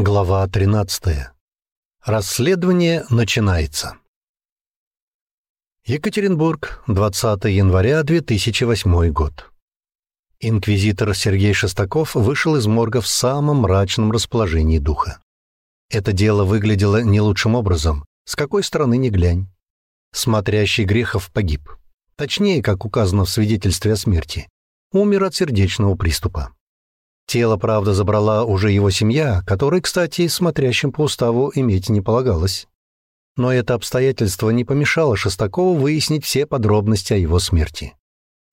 Глава 13. Расследование начинается. Екатеринбург, 20 января 2008 год. Инквизитор Сергей Шестаков вышел из морга в самом мрачном расположении духа. Это дело выглядело не лучшим образом, с какой стороны ни глянь. Смотрящий Грехов погиб. Точнее, как указано в свидетельстве о смерти, умер от сердечного приступа. Тело, правда, забрала уже его семья, которой, кстати, смотрящим по уставу иметь не полагалось. Но это обстоятельство не помешало Шестакову выяснить все подробности о его смерти.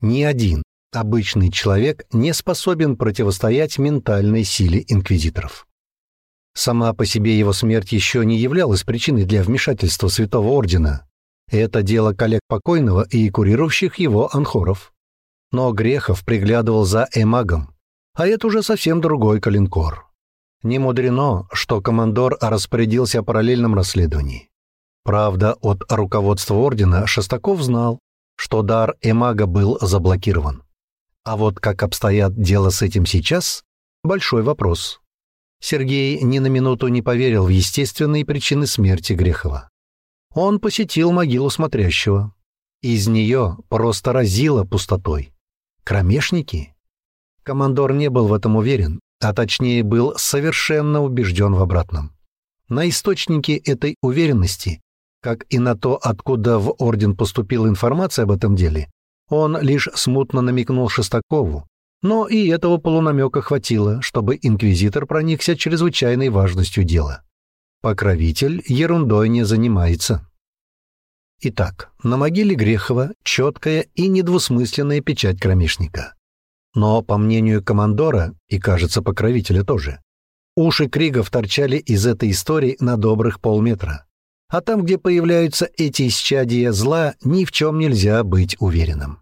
Ни один обычный человек не способен противостоять ментальной силе инквизиторов. Сама по себе его смерть еще не являлась причиной для вмешательства Святого Ордена. Это дело коллег покойного и курирующих его анхоров. Но Грехов приглядывал за эмагом, а это уже совсем другой калинкор. Не мудрено, что командор распорядился о параллельном расследовании. Правда, от руководства ордена Шестаков знал, что дар Эмага был заблокирован. А вот как обстоят дела с этим сейчас – большой вопрос. Сергей ни на минуту не поверил в естественные причины смерти Грехова. Он посетил могилу смотрящего. Из нее просто разило пустотой. Кромешники? Командор не был в этом уверен, а точнее был совершенно убежден в обратном. На источнике этой уверенности, как и на то, откуда в Орден поступила информация об этом деле, он лишь смутно намекнул Шестакову, но и этого полунамека хватило, чтобы инквизитор проникся чрезвычайной важностью дела. Покровитель ерундой не занимается. Итак, на могиле Грехова четкая и недвусмысленная печать кромешника. Но, по мнению командора, и, кажется, покровителя тоже, уши Кригов торчали из этой истории на добрых полметра. А там, где появляются эти исчадия зла, ни в чем нельзя быть уверенным.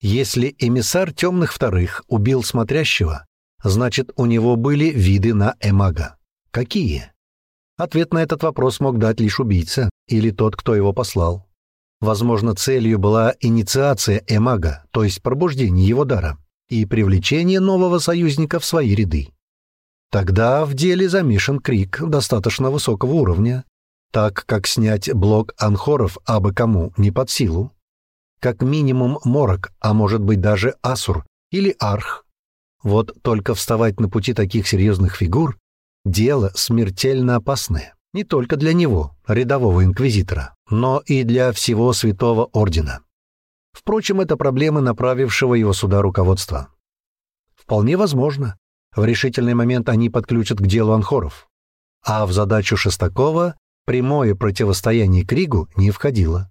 Если эмиссар темных вторых убил смотрящего, значит, у него были виды на эмага. Какие? Ответ на этот вопрос мог дать лишь убийца или тот, кто его послал. Возможно, целью была инициация эмага, то есть пробуждение его дара и привлечение нового союзника в свои ряды. Тогда в деле замешан крик достаточно высокого уровня, так как снять блок анхоров абы кому не под силу. Как минимум морок, а может быть даже асур или арх. Вот только вставать на пути таких серьезных фигур — дело смертельно опасное. Не только для него, рядового инквизитора, но и для всего Святого Ордена. Впрочем, это проблемы направившего его сюда руководства. Вполне возможно, в решительный момент они подключат к делу анхоров. А в задачу Шестакова прямое противостояние Кригу не входило.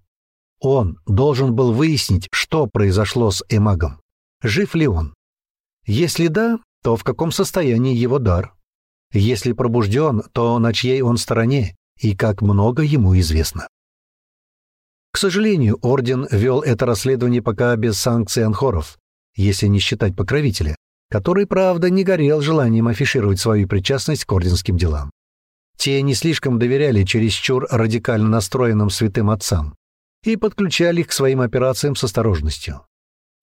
Он должен был выяснить, что произошло с Эмагом. Жив ли он? Если да, то в каком состоянии его дар? Если пробужден, то на чьей он стороне и как много ему известно. К сожалению, Орден вел это расследование пока без санкций анхоров, если не считать покровителя, который, правда, не горел желанием афишировать свою причастность к орденским делам. Те не слишком доверяли чересчур радикально настроенным святым отцам и подключали их к своим операциям с осторожностью.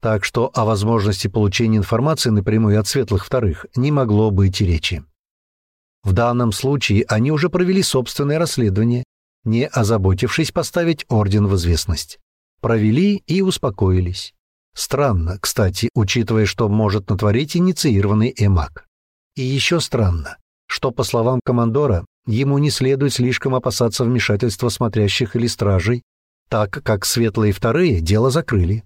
Так что о возможности получения информации напрямую от светлых вторых не могло быть и речи. В данном случае они уже провели собственное расследование не озаботившись поставить орден в известность. Провели и успокоились. Странно, кстати, учитывая, что может натворить инициированный эмак. И еще странно, что, по словам командора, ему не следует слишком опасаться вмешательства смотрящих или стражей, так как светлые вторые дело закрыли.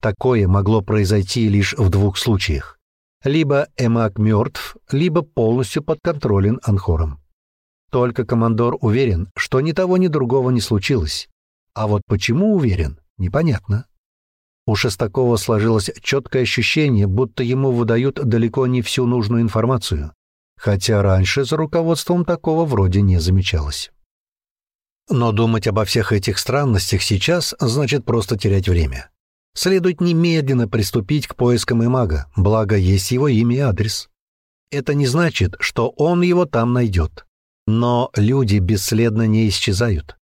Такое могло произойти лишь в двух случаях. Либо Эмак мертв, либо полностью подконтролен Анхором. Только командор уверен, что ни того, ни другого не случилось. А вот почему уверен, непонятно. У Шестакова сложилось четкое ощущение, будто ему выдают далеко не всю нужную информацию, хотя раньше за руководством такого вроде не замечалось. Но думать обо всех этих странностях сейчас значит просто терять время. Следует немедленно приступить к поискам имага, благо есть его имя и адрес. Это не значит, что он его там найдет. Но люди бесследно не исчезают.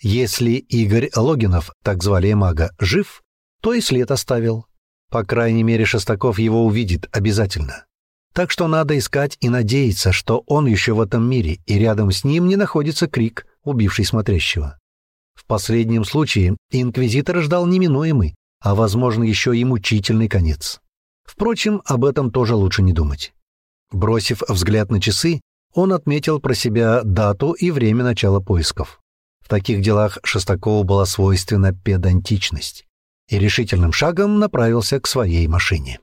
Если Игорь Логинов, так звали мага, жив, то и след оставил. По крайней мере, Шестаков его увидит обязательно. Так что надо искать и надеяться, что он еще в этом мире, и рядом с ним не находится крик, убивший смотрящего. В последнем случае инквизитор ждал неминуемый, а, возможно, еще и мучительный конец. Впрочем, об этом тоже лучше не думать. Бросив взгляд на часы, он отметил про себя дату и время начала поисков. В таких делах Шестакову была свойственна педантичность и решительным шагом направился к своей машине.